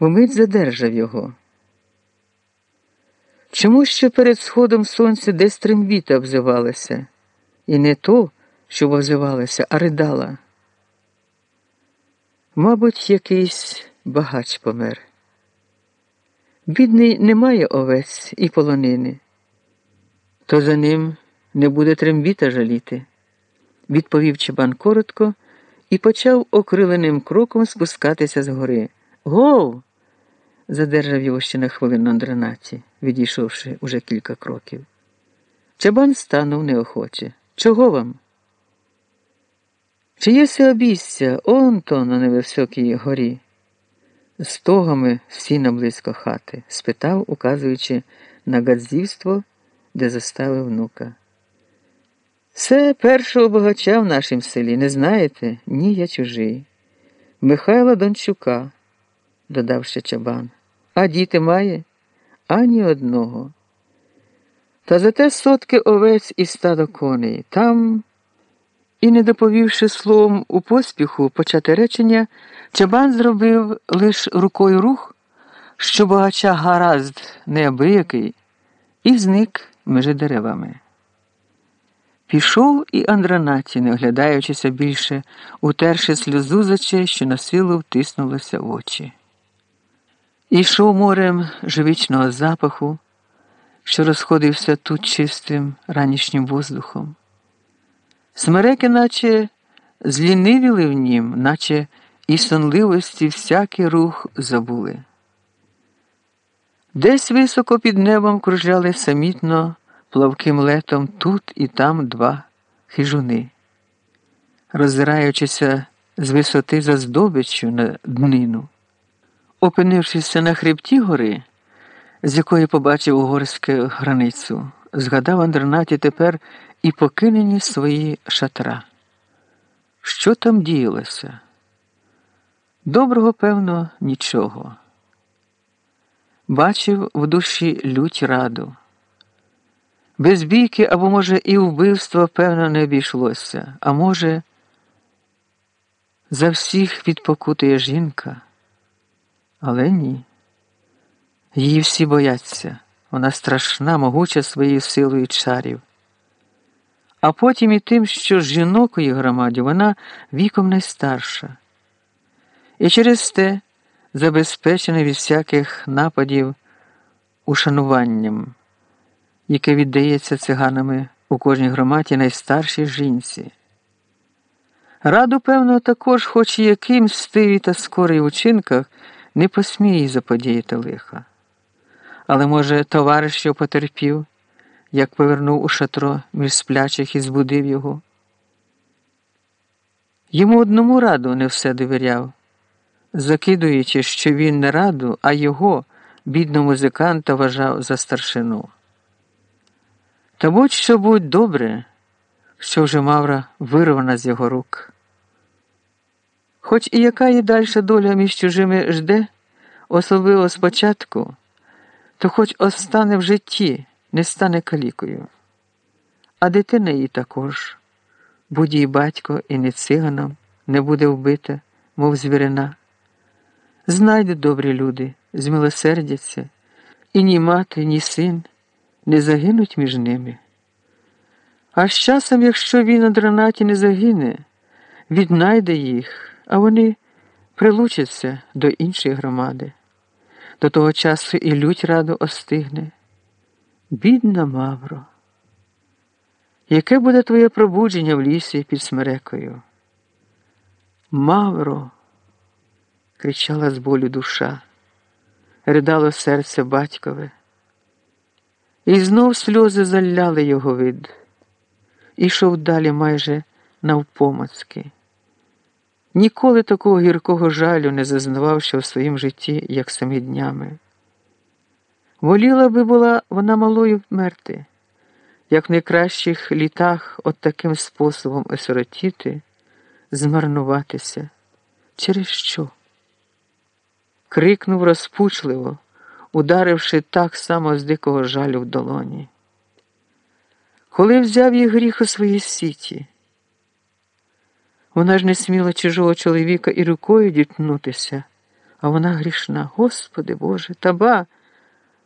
Вмить задержав його. Чому ще перед сходом сонця десь трембіта обзивалася, і не то, що обзивалася, а ридала? Мабуть, якийсь багач помер. Бідний не має овець і полонини, то за ним не буде трембіта жаліти, відповів Чебан коротко і почав окриленим кроком спускатися з гори. Гов! Задержав його ще на хвилину Андренаті, відійшовши уже кілька кроків. Чабан станув неохоче. Чого вам? Чи є се обійстя он то на невисокій горі? З тогами сіна близько хати? спитав, указуючи на гадзівство, де заставив внука. Це першого богача в нашім селі, не знаєте? Ні, я чужий. Михайла Дончука, додав ще чабан. А діти має? Ані одного. Та зате сотки овець і стадо коней. Там, і, не доповівши словом у поспіху почати речення, чабан зробив лиш рукою рух, що богача гаразд неабиякий, і зник межи деревами. Пішов і Андранаті, не оглядаючися більше, утерши сльозу з очей, що на силу втиснулося в очі. Ішов морем живічного запаху, що розходився тут чистим ранішнім воздухом. Смереки, наче злінивіли в нім, наче і сонливості всякий рух забули. Десь високо під небом кружляли самітно плавким летом тут і там два хижуни, роззираючися з висоти за здобиччю на днину. Опинившися на хребті гори, з якої побачив угорську границю, згадав Андернаті тепер і покинені свої шатра. Що там діялося? Доброго, певно, нічого. Бачив в душі лють раду. Без бійки або, може, і вбивства, певно, не обійшлося, а може, за всіх відпокутує жінка. Але ні. Її всі бояться, вона страшна, могуча своєю силою чарів. А потім і тим, що жінок у її громаді вона віком найстарша. І через те забезпечена від всяких нападів ушануванням, яке віддається циганами у кожній громаді найстаршій жінці. Раду, певно, також, хоч і яким стиві та скорий учинках не посміє заподіяти лиха. Але, може, товариш, що потерпів, як повернув у шатро між сплячих і збудив його. Йому одному раду не все довіряв, закидуючи, що він не раду, а його, бідного музиканта, вважав за старшину. Та будь що будь добре, що вже Мавра вирвана з його рук. Хоч і яка її дальша доля між чужими жде, особливо спочатку, то хоч остане в житті, не стане калікою. А дитина її також, будь їй батько і не циганом, не буде вбита, мов звірина. Знайдуть добрі люди, змилосердяться, і ні мати, ні син не загинуть між ними. А з часом, якщо він на дранаті не загине, віднайде їх а вони прилучаться до іншої громади. До того часу і лють раду остигне. Бідна Мавро, яке буде твоє пробудження в лісі під смерекою? Мавро, кричала з болю душа, ридало серце батькове, і знов сльози заляли його вид, ішов далі майже навпомацки. Ніколи такого гіркого жалю не зазнавав ще в своїм житті, як самі днями. Воліла би була вона малою вмерти, як в найкращих літах от таким способом осиротіти, змарнуватися. Через що? Крикнув розпучливо, ударивши так само з дикого жалю в долоні. Коли взяв їх гріх у свої сіті. Вона ж не сміла чужого чоловіка і рукою дітнутися, а вона грішна. Господи Боже, та ба!